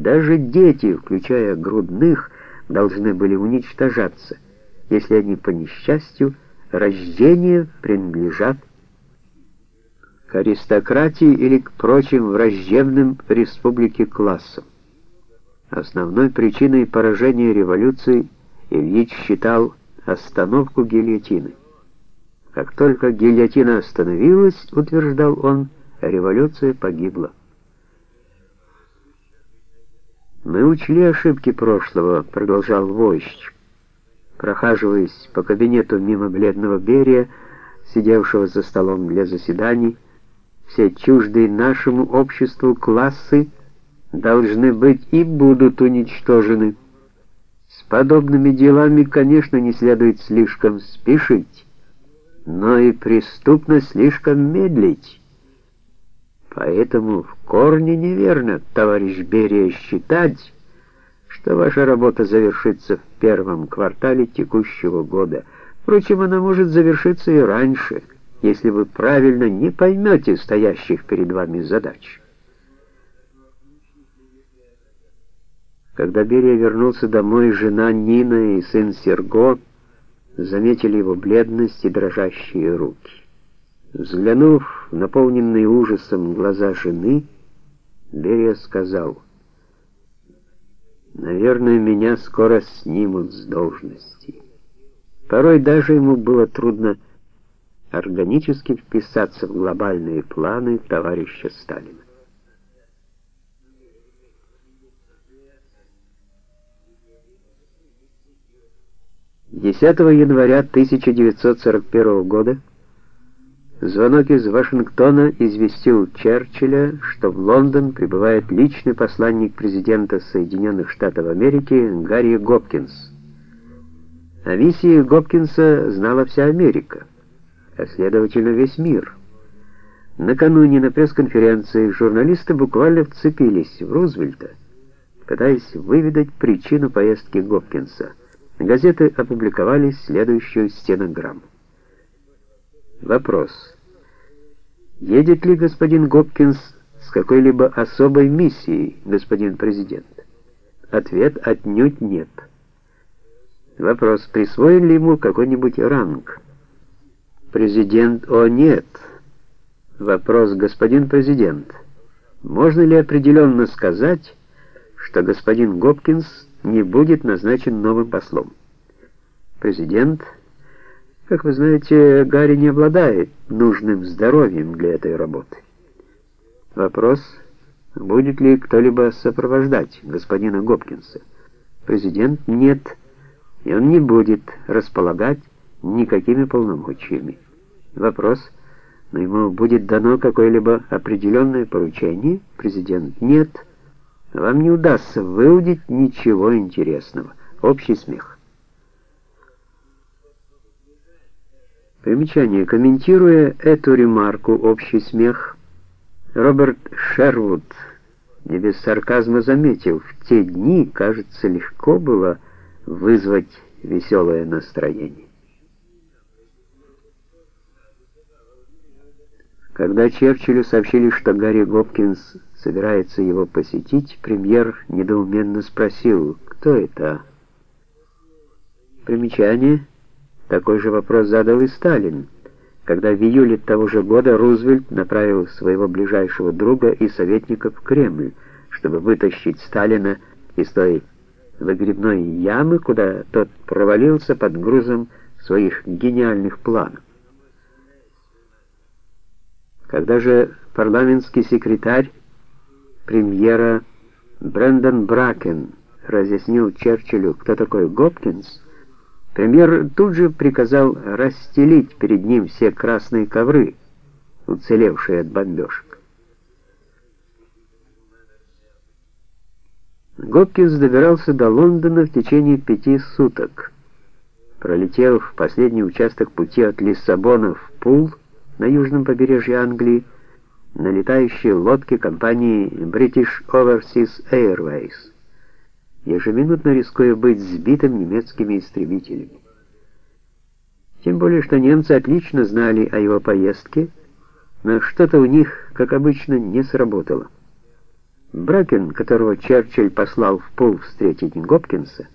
Даже дети, включая грудных, должны были уничтожаться, если они по несчастью рождения принадлежат к аристократии или к прочим враждебным республике классам. Основной причиной поражения революции Ильич считал остановку гильотины. Как только гильотина остановилась, утверждал он, революция погибла. Мы учли ошибки прошлого, продолжал вождь, прохаживаясь по кабинету мимо бледного Берия, сидевшего за столом для заседаний. Все чуждые нашему обществу классы должны быть и будут уничтожены. С подобными делами, конечно, не следует слишком спешить, но и преступно слишком медлить. Поэтому в корне неверно, товарищ Берия, считать, что ваша работа завершится в первом квартале текущего года. Впрочем, она может завершиться и раньше, если вы правильно не поймете стоящих перед вами задач. Когда Берия вернулся домой, жена Нина и сын Серго заметили его бледность и дрожащие руки. Взглянув в наполненные ужасом глаза жены, Берия сказал, «Наверное, меня скоро снимут с должности». Порой даже ему было трудно органически вписаться в глобальные планы товарища Сталина. Десятого января 1941 года Звонок из Вашингтона известил Черчилля, что в Лондон прибывает личный посланник президента Соединенных Штатов Америки Гарри Гопкинс. О миссии Гопкинса знала вся Америка, а следовательно весь мир. Накануне на пресс-конференции журналисты буквально вцепились в Рузвельта, пытаясь выведать причину поездки Гопкинса. Газеты опубликовали следующую стенограмму. Вопрос. Едет ли господин Гопкинс с какой-либо особой миссией, господин президент? Ответ отнюдь нет. Вопрос. Присвоен ли ему какой-нибудь ранг? Президент. О, нет. Вопрос. Господин президент, можно ли определенно сказать, что господин Гопкинс не будет назначен новым послом? Президент. Как вы знаете, Гарри не обладает нужным здоровьем для этой работы. Вопрос, будет ли кто-либо сопровождать господина Гопкинса. Президент нет, и он не будет располагать никакими полномочиями. Вопрос, но ему будет дано какое-либо определенное поручение? Президент нет. Вам не удастся выудить ничего интересного. Общий смех. Примечание. Комментируя эту ремарку, общий смех, Роберт Шервуд не без сарказма заметил, в те дни, кажется, легко было вызвать веселое настроение. Когда Черчиллю сообщили, что Гарри Гопкинс собирается его посетить, премьер недоуменно спросил, кто это? Примечание. Такой же вопрос задал и Сталин, когда в июле того же года Рузвельт направил своего ближайшего друга и советника в Кремль, чтобы вытащить Сталина из той выгребной ямы, куда тот провалился под грузом своих гениальных планов. Когда же парламентский секретарь премьера Брэндон Бракен разъяснил Черчиллю, кто такой Гопкинс, Премьер тут же приказал расстелить перед ним все красные ковры, уцелевшие от бомбежек. Гопкинс добирался до Лондона в течение пяти суток. Пролетев последний участок пути от Лиссабона в Пул на южном побережье Англии, на летающей лодке компании British Overseas Airways ежеминутно рискуя быть сбитым немецкими истребителями. Тем более, что немцы отлично знали о его поездке, но что-то у них, как обычно, не сработало. Бракен, которого Черчилль послал в Пул встретить Гопкинса,